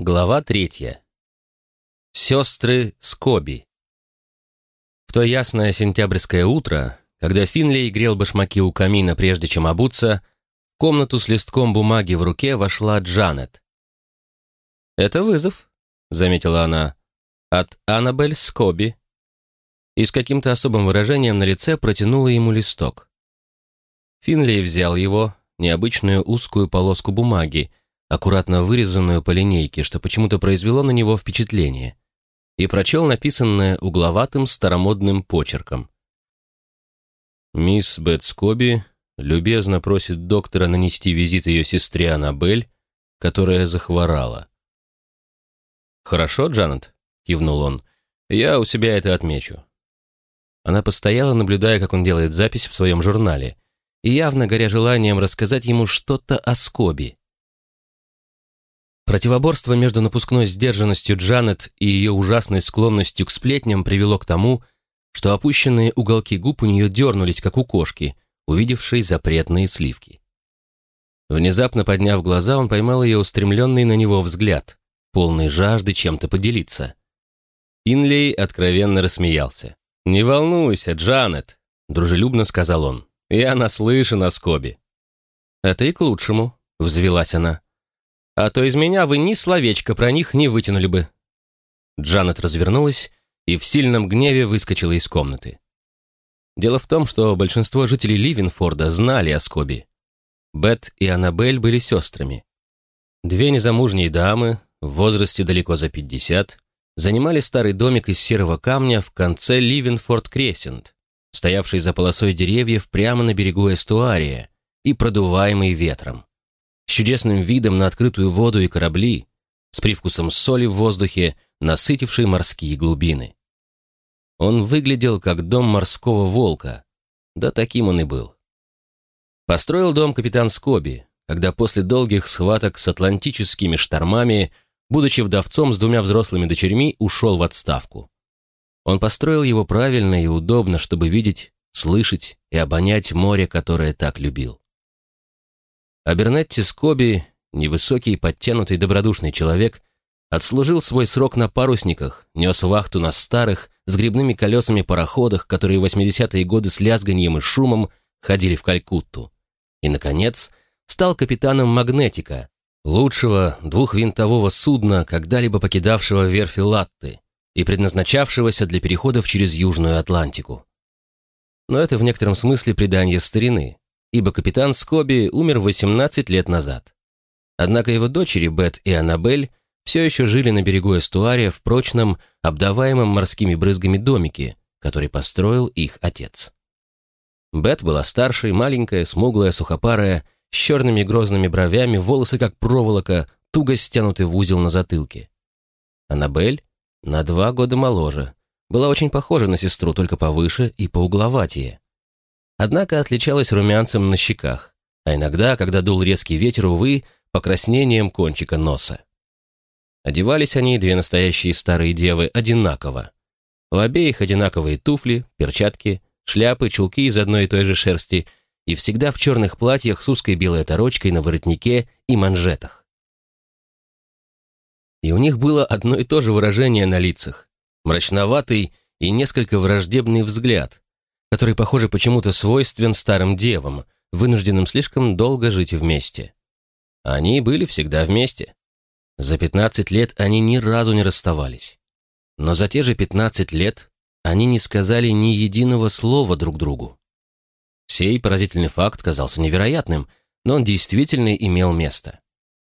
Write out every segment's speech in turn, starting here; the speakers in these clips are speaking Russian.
Глава третья. Сестры Скоби. В то ясное сентябрьское утро, когда Финлей грел башмаки у камина, прежде чем обуться, в комнату с листком бумаги в руке вошла Джанет. «Это вызов», — заметила она, — «от Аннабель Скоби». И с каким-то особым выражением на лице протянула ему листок. Финлей взял его, необычную узкую полоску бумаги, аккуратно вырезанную по линейке, что почему-то произвело на него впечатление, и прочел написанное угловатым старомодным почерком. «Мисс Бет Скоби любезно просит доктора нанести визит ее сестре Аннабель, которая захворала». «Хорошо, Джанет», — кивнул он, — «я у себя это отмечу». Она постояла, наблюдая, как он делает запись в своем журнале, и явно горя желанием рассказать ему что-то о Скоби. Противоборство между напускной сдержанностью Джанет и ее ужасной склонностью к сплетням привело к тому, что опущенные уголки губ у нее дернулись, как у кошки, увидевшей запретные сливки. Внезапно подняв глаза, он поймал ее устремленный на него взгляд, полный жажды чем-то поделиться. Инлей откровенно рассмеялся. «Не волнуйся, Джанет», — дружелюбно сказал он. «Я наслышан о Скобе». «Это и к лучшему», — взвелась она а то из меня вы ни словечко про них не вытянули бы». Джанет развернулась и в сильном гневе выскочила из комнаты. Дело в том, что большинство жителей Ливенфорда знали о Скоби. Бет и Аннабель были сестрами. Две незамужние дамы, в возрасте далеко за 50, занимали старый домик из серого камня в конце Ливенфорд-Кресент, стоявший за полосой деревьев прямо на берегу эстуария и продуваемый ветром с чудесным видом на открытую воду и корабли, с привкусом соли в воздухе, насытившей морские глубины. Он выглядел как дом морского волка, да таким он и был. Построил дом капитан Скоби, когда после долгих схваток с атлантическими штормами, будучи вдовцом с двумя взрослыми дочерьми, ушел в отставку. Он построил его правильно и удобно, чтобы видеть, слышать и обонять море, которое так любил. А Бернетти Скоби, невысокий, подтянутый, добродушный человек, отслужил свой срок на парусниках, нес вахту на старых, с грибными колесами пароходах, которые в 80-е годы с лязганьем и шумом ходили в Калькутту. И, наконец, стал капитаном «Магнетика», лучшего двухвинтового судна, когда-либо покидавшего верфи Латты и предназначавшегося для переходов через Южную Атлантику. Но это в некотором смысле предание старины, ибо капитан Скоби умер 18 лет назад. Однако его дочери Бет и Аннабель все еще жили на берегу эстуария в прочном, обдаваемом морскими брызгами домике, который построил их отец. Бет была старшей, маленькая, смуглая, сухопарая, с черными грозными бровями, волосы как проволока, туго стянуты в узел на затылке. Аннабель на два года моложе, была очень похожа на сестру, только повыше и поугловатее однако отличалась румянцем на щеках, а иногда, когда дул резкий ветер, увы, покраснением кончика носа. Одевались они, две настоящие старые девы, одинаково. У обеих одинаковые туфли, перчатки, шляпы, чулки из одной и той же шерсти и всегда в черных платьях с узкой белой оторочкой на воротнике и манжетах. И у них было одно и то же выражение на лицах, мрачноватый и несколько враждебный взгляд, который, похоже, почему-то свойствен старым девам, вынужденным слишком долго жить вместе. Они были всегда вместе. За 15 лет они ни разу не расставались. Но за те же 15 лет они не сказали ни единого слова друг другу. Сей поразительный факт казался невероятным, но он действительно имел место.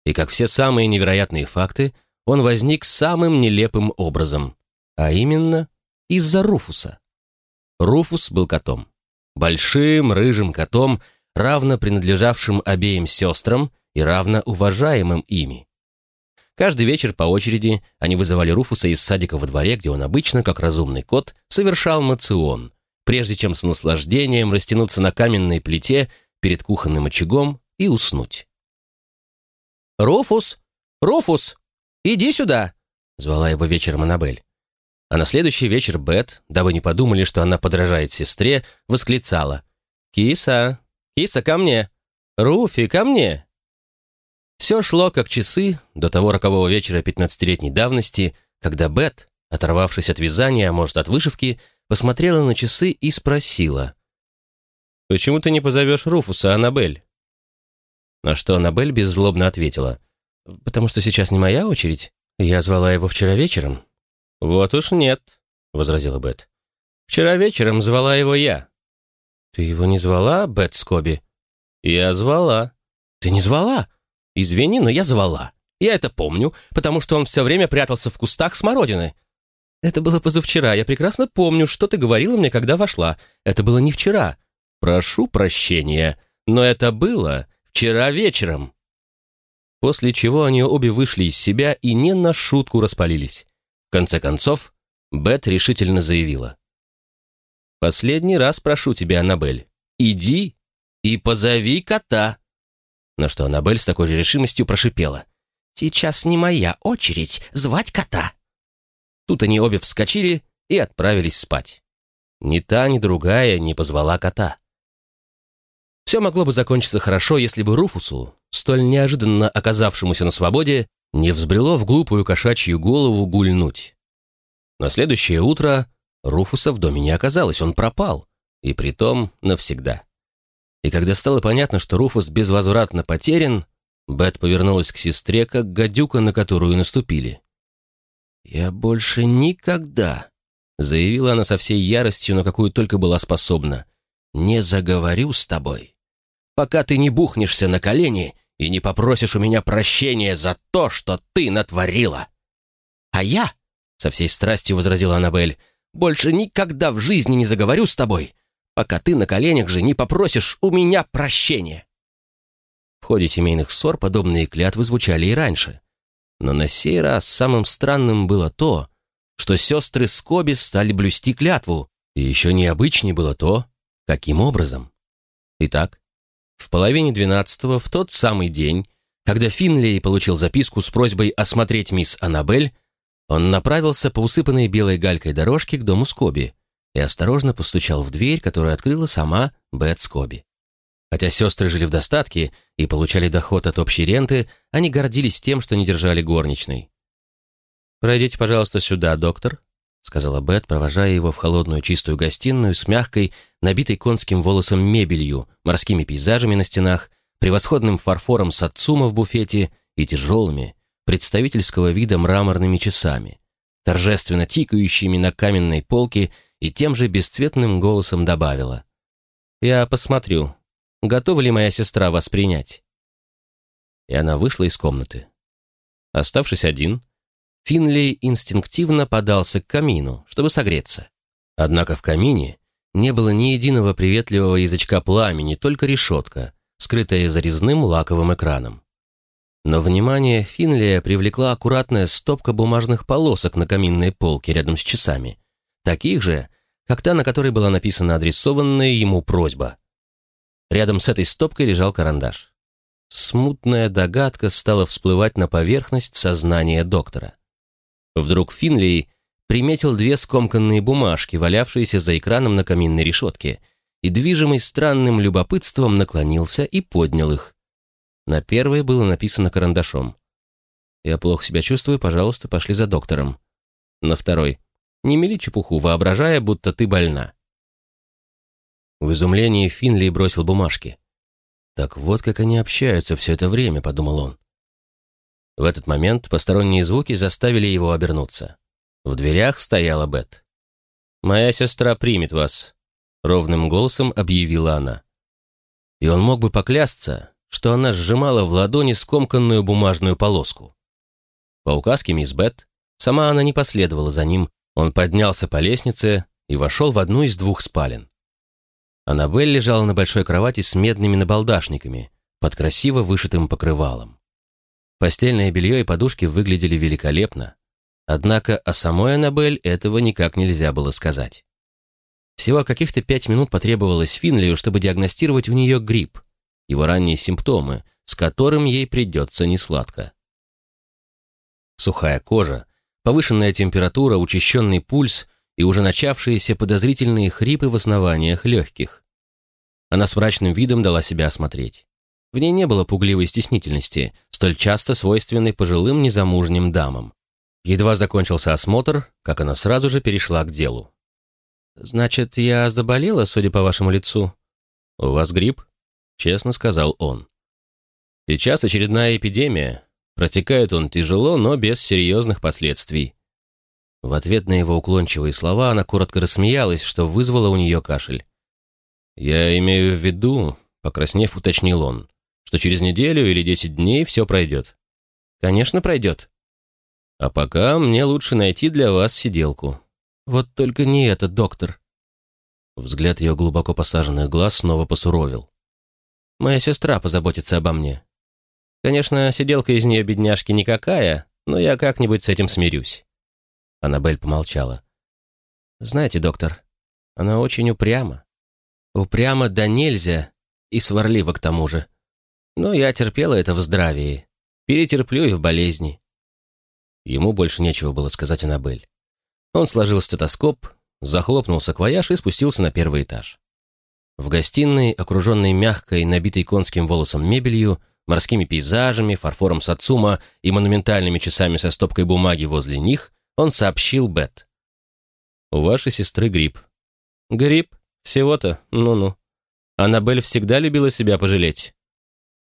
И как все самые невероятные факты, он возник самым нелепым образом, а именно из-за Руфуса. Руфус был котом. Большим рыжим котом, равно принадлежавшим обеим сестрам и равно уважаемым ими. Каждый вечер по очереди они вызывали Руфуса из садика во дворе, где он обычно, как разумный кот, совершал мацион, прежде чем с наслаждением растянуться на каменной плите перед кухонным очагом и уснуть. «Руфус! Руфус! Иди сюда!» — звала его вечером Аннабель. А на следующий вечер Бет, дабы не подумали, что она подражает сестре, восклицала. «Киса! Киса, ко мне! Руфи, ко мне!» Все шло как часы до того рокового вечера пятнадцатилетней давности, когда Бет, оторвавшись от вязания, а может от вышивки, посмотрела на часы и спросила. «Почему ты не позовешь Руфуса, Аннабель?» На что Аннабель беззлобно ответила. «Потому что сейчас не моя очередь. Я звала его вчера вечером». «Вот уж нет», — возразила Бет. «Вчера вечером звала его я». «Ты его не звала, Бет Скоби?» «Я звала». «Ты не звала?» «Извини, но я звала. Я это помню, потому что он все время прятался в кустах смородины». «Это было позавчера. Я прекрасно помню, что ты говорила мне, когда вошла. Это было не вчера. Прошу прощения, но это было вчера вечером». После чего они обе вышли из себя и не на шутку распалились. Конце концов, Бет решительно заявила. «Последний раз прошу тебя, Аннабель, иди и позови кота». На что Аннабель с такой же решимостью прошипела. «Сейчас не моя очередь звать кота». Тут они обе вскочили и отправились спать. Ни та, ни другая не позвала кота. Все могло бы закончиться хорошо, если бы Руфусу, столь неожиданно оказавшемуся на свободе, не взбрело в глупую кошачью голову гульнуть. На следующее утро Руфуса в доме не оказалось, он пропал, и притом навсегда. И когда стало понятно, что Руфус безвозвратно потерян, Бет повернулась к сестре, как гадюка, на которую наступили. «Я больше никогда», — заявила она со всей яростью, на какую только была способна, «не заговорю с тобой, пока ты не бухнешься на колени и не попросишь у меня прощения за то, что ты натворила». «А я», — со всей страстью возразила Аннабель, «больше никогда в жизни не заговорю с тобой, пока ты на коленях же не попросишь у меня прощения. В ходе семейных ссор подобные клятвы звучали и раньше. Но на сей раз самым странным было то, что сестры Скоби стали блюсти клятву, и еще необычнее было то, каким образом. Итак, в половине двенадцатого, в тот самый день, когда Финлей получил записку с просьбой осмотреть мисс Аннабель, он направился по усыпанной белой галькой дорожке к дому Скоби, и осторожно постучал в дверь, которую открыла сама Бет Скоби. Хотя сестры жили в достатке и получали доход от общей ренты, они гордились тем, что не держали горничной. «Пройдите, пожалуйста, сюда, доктор», — сказала Бет, провожая его в холодную чистую гостиную с мягкой, набитой конским волосом мебелью, морскими пейзажами на стенах, превосходным фарфором сацума в буфете и тяжелыми, представительского вида мраморными часами, торжественно тикающими на каменной полке и тем же бесцветным голосом добавила. «Я посмотрю, готова ли моя сестра воспринять?» И она вышла из комнаты. Оставшись один, Финлей инстинктивно подался к камину, чтобы согреться. Однако в камине не было ни единого приветливого язычка пламени, только решетка, скрытая за резным лаковым экраном. Но внимание Финлия привлекла аккуратная стопка бумажных полосок на каминной полке рядом с часами, таких же, как та, на которой была написана адресованная ему просьба. Рядом с этой стопкой лежал карандаш. Смутная догадка стала всплывать на поверхность сознания доктора. Вдруг Финлей приметил две скомканные бумажки, валявшиеся за экраном на каминной решетке, и, движимый странным любопытством, наклонился и поднял их. На первой было написано карандашом. «Я плохо себя чувствую, пожалуйста, пошли за доктором». На второй не мели чепуху, воображая, будто ты больна. В изумлении Финли бросил бумажки. «Так вот как они общаются все это время», — подумал он. В этот момент посторонние звуки заставили его обернуться. В дверях стояла Бет. «Моя сестра примет вас», — ровным голосом объявила она. И он мог бы поклясться, что она сжимала в ладони скомканную бумажную полоску. По указке мисс Бет, сама она не последовала за ним, он поднялся по лестнице и вошел в одну из двух спален. Аннабель лежала на большой кровати с медными набалдашниками, под красиво вышитым покрывалом. Постельное белье и подушки выглядели великолепно, однако о самой Аннабель этого никак нельзя было сказать. Всего каких-то пять минут потребовалось Финлию, чтобы диагностировать у нее грипп, его ранние симптомы, с которым ей придется несладко. Сухая кожа, повышенная температура, учащенный пульс и уже начавшиеся подозрительные хрипы в основаниях легких. Она с мрачным видом дала себя осмотреть. В ней не было пугливой стеснительности, столь часто свойственной пожилым незамужним дамам. Едва закончился осмотр, как она сразу же перешла к делу. «Значит, я заболела, судя по вашему лицу?» «У вас грипп?» — честно сказал он. «Сейчас очередная эпидемия. Протекает он тяжело, но без серьезных последствий». В ответ на его уклончивые слова она коротко рассмеялась, что вызвало у нее кашель. «Я имею в виду», — покраснев, уточнил он, «что через неделю или десять дней все пройдет». «Конечно, пройдет». «А пока мне лучше найти для вас сиделку». «Вот только не этот доктор». Взгляд ее глубоко посаженных глаз снова посуровил. «Моя сестра позаботится обо мне. Конечно, сиделка из нее бедняжки никакая, но я как-нибудь с этим смирюсь». Аннабель помолчала. «Знаете, доктор, она очень упряма. Упрямо да нельзя, и сварлива к тому же. Но я терпела это в здравии, перетерплю и в болезни. Ему больше нечего было сказать Аннабель. Он сложил стетоскоп, захлопнул саквояж и спустился на первый этаж. В гостиной, окруженной мягкой, набитой конским волосом мебелью, морскими пейзажами, фарфором Сацума и монументальными часами со стопкой бумаги возле них, он сообщил Бет. «У вашей сестры грипп». «Грипп?» Всего-то? Ну-ну. Аннабель всегда любила себя пожалеть.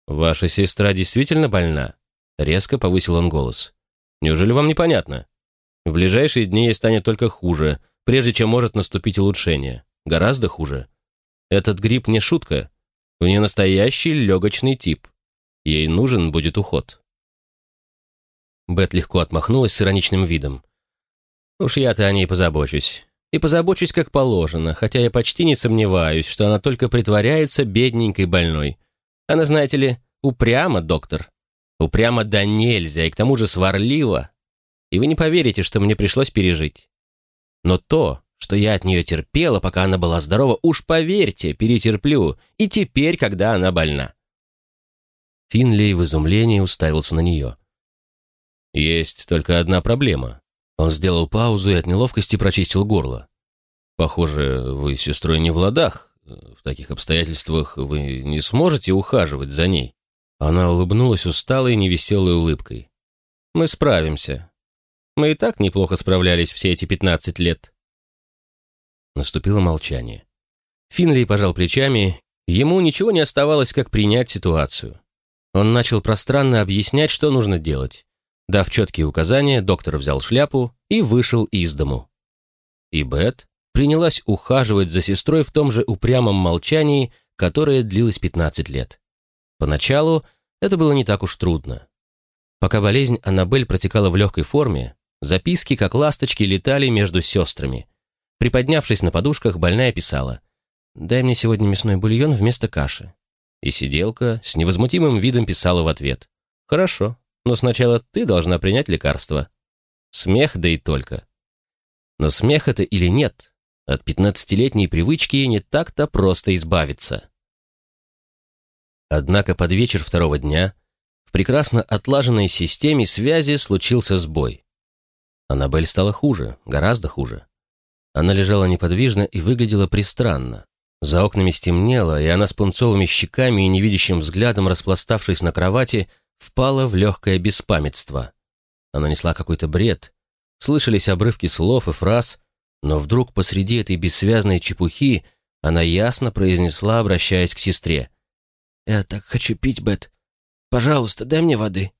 «Ваша сестра действительно больна?» Резко повысил он голос. «Неужели вам непонятно? В ближайшие дни ей станет только хуже, прежде чем может наступить улучшение. Гораздо хуже. Этот грипп не шутка. У нее настоящий легочный тип. Ей нужен будет уход». Бет легко отмахнулась с ироничным видом. «Уж я-то о ней позабочусь и позабочусь как положено, хотя я почти не сомневаюсь, что она только притворяется бедненькой больной. Она, знаете ли, упряма, доктор. Упряма да нельзя, и к тому же сварлива. И вы не поверите, что мне пришлось пережить. Но то, что я от нее терпела, пока она была здорова, уж поверьте, перетерплю, и теперь, когда она больна. Финлей в изумлении уставился на нее. «Есть только одна проблема», он сделал паузу и от неловкости прочистил горло. «Похоже, вы с сестрой не в ладах. В таких обстоятельствах вы не сможете ухаживать за ней». Она улыбнулась усталой, невеселой улыбкой. «Мы справимся. Мы и так неплохо справлялись все эти пятнадцать лет». Наступило молчание. Финли пожал плечами. Ему ничего не оставалось, как принять ситуацию. Он начал пространно объяснять, что нужно делать. Дав четкие указания, доктор взял шляпу и вышел из дому. И Бет принялась ухаживать за сестрой в том же упрямом молчании, которое длилось 15 лет. Поначалу это было не так уж трудно. Пока болезнь Аннабель протекала в легкой форме, записки, как ласточки, летали между сестрами. Приподнявшись на подушках, больная писала «Дай мне сегодня мясной бульон вместо каши». И сиделка с невозмутимым видом писала в ответ «Хорошо, но сначала ты должна принять лекарство. Смех, да и только. Но смех это или нет, от пятнадцатилетней привычки не так-то просто избавиться. Однако под вечер второго дня в прекрасно отлаженной системе связи случился сбой. Аннабель стала хуже, гораздо хуже. Она лежала неподвижно и выглядела пристранно. За окнами стемнело, и она с пунцовыми щеками и невидящим взглядом, распластавшись на кровати, впала в легкое беспамятство. Она несла какой-то бред. Слышались обрывки слов и фраз, но вдруг посреди этой бессвязной чепухи она ясно произнесла, обращаясь к сестре. «Я так хочу пить, Бет. Пожалуйста, дай мне воды».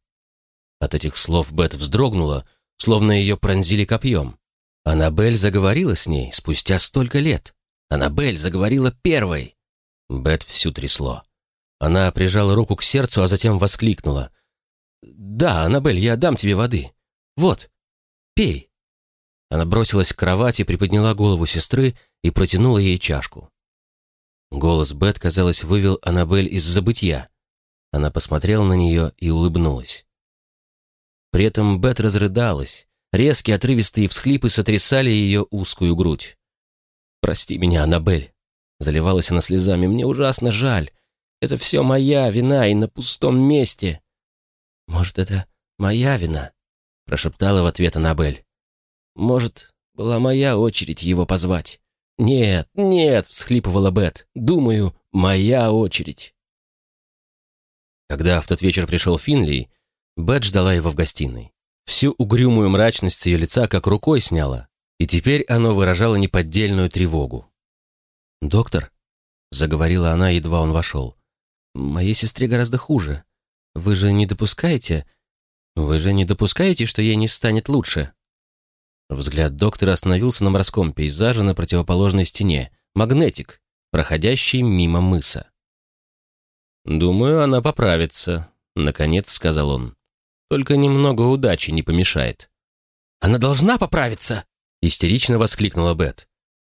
От этих слов Бет вздрогнула, словно ее пронзили копьем. Аннабель заговорила с ней спустя столько лет. Аннабель заговорила первой. Бет всю трясло. Она прижала руку к сердцу, а затем воскликнула. «Да, Аннабель, я дам тебе воды. Вот, пей». Она бросилась к кровати, приподняла голову сестры и протянула ей чашку. Голос Бет, казалось, вывел Аннабель из забытья. Она посмотрела на нее и улыбнулась. При этом Бет разрыдалась. Резкие отрывистые всхлипы сотрясали ее узкую грудь. «Прости меня, Аннабель», — заливалась она слезами, — «мне ужасно жаль. Это все моя вина и на пустом месте». «Может, это моя вина?» — прошептала в ответ Аннабель. «Может, была моя очередь его позвать?» «Нет, нет!» — всхлипывала Бет. «Думаю, моя очередь». Когда в тот вечер пришел Финли, Бет ждала его в гостиной. Всю угрюмую мрачность ее лица как рукой сняла, и теперь оно выражало неподдельную тревогу. «Доктор», — заговорила она, едва он вошел, — «моей сестре гораздо хуже. Вы же не допускаете... Вы же не допускаете, что ей не станет лучше?» Взгляд доктора остановился на морском пейзаже на противоположной стене, магнетик, проходящий мимо мыса. «Думаю, она поправится», — наконец сказал он. «Только немного удачи не помешает». «Она должна поправиться!» — истерично воскликнула Бет.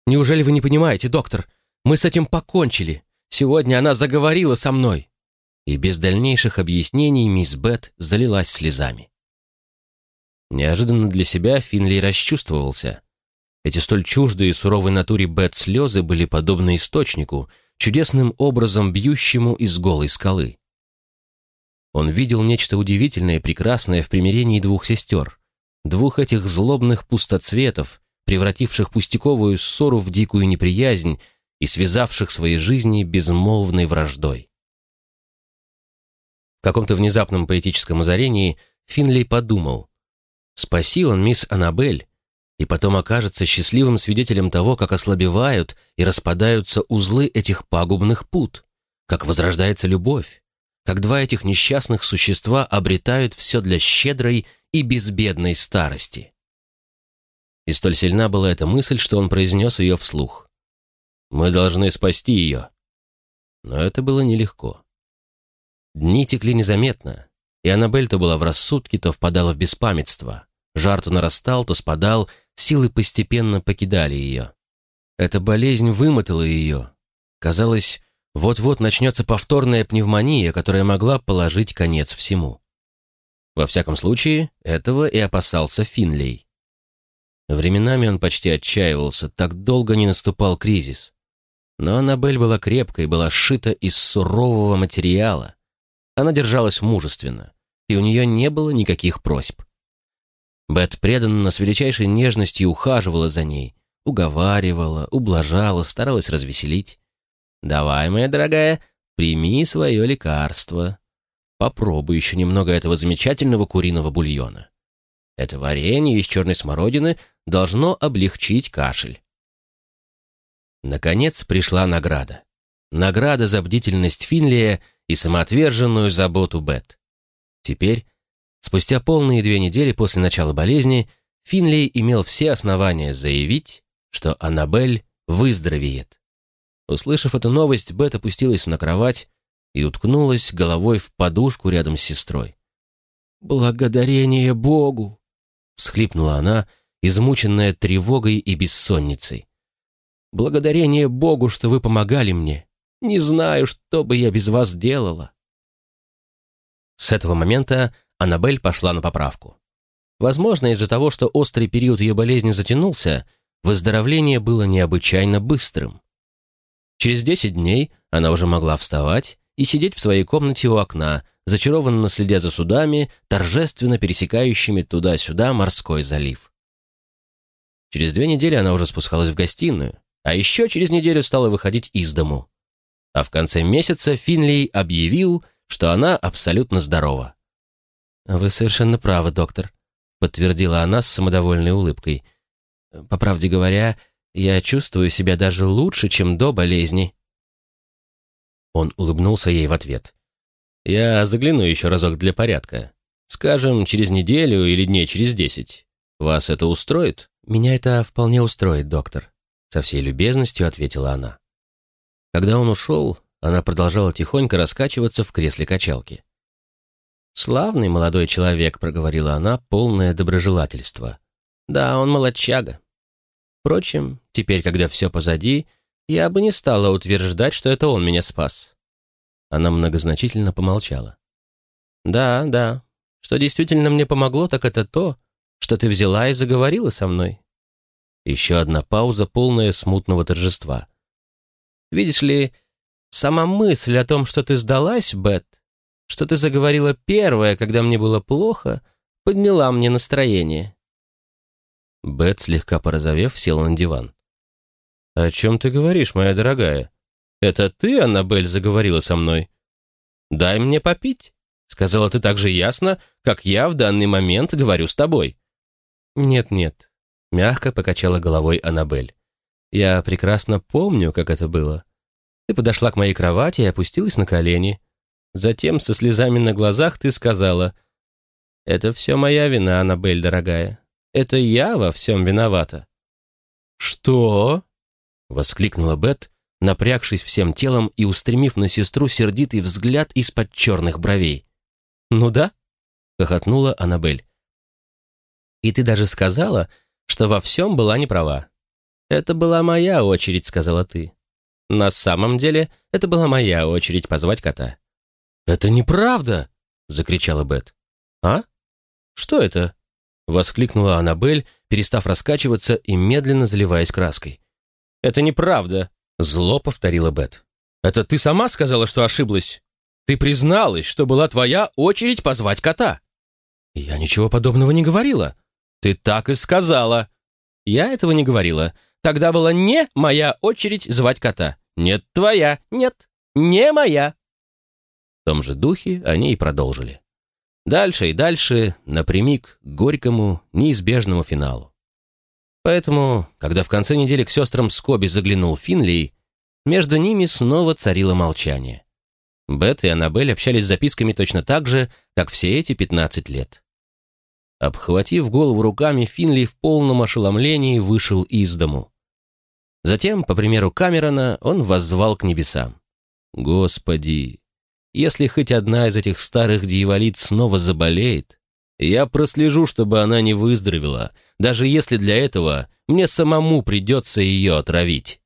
«Неужели вы не понимаете, доктор? Мы с этим покончили. Сегодня она заговорила со мной». И без дальнейших объяснений мисс Бет залилась слезами. Неожиданно для себя Финли расчувствовался. Эти столь чуждые суровой натуре Бет слезы были подобны источнику, чудесным образом бьющему из голой скалы. Он видел нечто удивительное и прекрасное в примирении двух сестер, двух этих злобных пустоцветов, превративших пустяковую ссору в дикую неприязнь и связавших свои жизни безмолвной враждой. В каком-то внезапном поэтическом озарении Финлей подумал, спаси он мисс Аннабель, и потом окажется счастливым свидетелем того, как ослабевают и распадаются узлы этих пагубных пут, как возрождается любовь, как два этих несчастных существа обретают все для щедрой и безбедной старости. И столь сильна была эта мысль, что он произнес ее вслух. «Мы должны спасти ее». Но это было нелегко. Дни текли незаметно, и Аннабель то была в рассудке, то впадала в беспамятство. Жар то нарастал, то спадал, Силы постепенно покидали ее. Эта болезнь вымотала ее. Казалось, вот-вот начнется повторная пневмония, которая могла положить конец всему. Во всяком случае, этого и опасался Финлей. Временами он почти отчаивался, так долго не наступал кризис. Но Аннабель была крепкой, была сшита из сурового материала. Она держалась мужественно, и у нее не было никаких просьб. Бет преданно с величайшей нежностью ухаживала за ней, уговаривала, ублажала, старалась развеселить. «Давай, моя дорогая, прими свое лекарство. Попробуй еще немного этого замечательного куриного бульона. Это варенье из черной смородины должно облегчить кашель». Наконец пришла награда. Награда за бдительность Финлия и самоотверженную заботу Бет. Теперь Спустя полные две недели после начала болезни Финли имел все основания заявить, что Аннабель выздоровеет. Услышав эту новость, Бет опустилась на кровать и уткнулась головой в подушку рядом с сестрой. «Благодарение Богу!» — всхлипнула она, измученная тревогой и бессонницей. «Благодарение Богу, что вы помогали мне. Не знаю, что бы я без вас делала». С этого момента Аннабель пошла на поправку. Возможно, из-за того, что острый период ее болезни затянулся, выздоровление было необычайно быстрым. Через 10 дней она уже могла вставать и сидеть в своей комнате у окна, зачарованно следя за судами, торжественно пересекающими туда-сюда морской залив. Через две недели она уже спускалась в гостиную, а еще через неделю стала выходить из дому. А в конце месяца Финли объявил, что она абсолютно здорова. «Вы совершенно правы, доктор», — подтвердила она с самодовольной улыбкой. «По правде говоря, я чувствую себя даже лучше, чем до болезни». Он улыбнулся ей в ответ. «Я загляну еще разок для порядка. Скажем, через неделю или дней через десять. Вас это устроит?» «Меня это вполне устроит, доктор», — со всей любезностью ответила она. Когда он ушел, она продолжала тихонько раскачиваться в кресле качалки. «Славный молодой человек», — проговорила она, полное доброжелательство. «Да, он молодчага. Впрочем, теперь, когда все позади, я бы не стала утверждать, что это он меня спас». Она многозначительно помолчала. «Да, да. Что действительно мне помогло, так это то, что ты взяла и заговорила со мной». Еще одна пауза, полная смутного торжества. «Видишь ли, сама мысль о том, что ты сдалась, Бет, что ты заговорила первая, когда мне было плохо, подняла мне настроение». Бет, слегка порозовев, села на диван. «О чем ты говоришь, моя дорогая? Это ты, Аннабель, заговорила со мной?» «Дай мне попить», — сказала ты так же ясно, как я в данный момент говорю с тобой. «Нет-нет», — мягко покачала головой Аннабель. «Я прекрасно помню, как это было. Ты подошла к моей кровати и опустилась на колени. Затем, со слезами на глазах, ты сказала, «Это все моя вина, Аннабель, дорогая. Это я во всем виновата». «Что?» — воскликнула Бет, напрягшись всем телом и устремив на сестру сердитый взгляд из-под черных бровей. «Ну да», — хохотнула Аннабель. «И ты даже сказала, что во всем была неправа. Это была моя очередь», — сказала ты. На самом деле, это была моя очередь позвать кота. «Это неправда!» — закричала Бет. «А? Что это?» — воскликнула Аннабель, перестав раскачиваться и медленно заливаясь краской. «Это неправда!» — зло повторила Бет. «Это ты сама сказала, что ошиблась? Ты призналась, что была твоя очередь позвать кота!» «Я ничего подобного не говорила!» «Ты так и сказала!» «Я этого не говорила. Тогда была не моя очередь звать кота. Нет, твоя. Нет, не моя». Том же духе они и продолжили. Дальше и дальше, напрямик к горькому, неизбежному финалу. Поэтому, когда в конце недели к сестрам Скоби заглянул Финли, между ними снова царило молчание. Бет и Аннабель общались записками точно так же, как все эти 15 лет. Обхватив голову руками, Финли в полном ошеломлении вышел из дому. Затем, по примеру Камерона, он воззвал к небесам. «Господи, если хоть одна из этих старых дьяволит снова заболеет, я прослежу, чтобы она не выздоровела, даже если для этого мне самому придется ее отравить».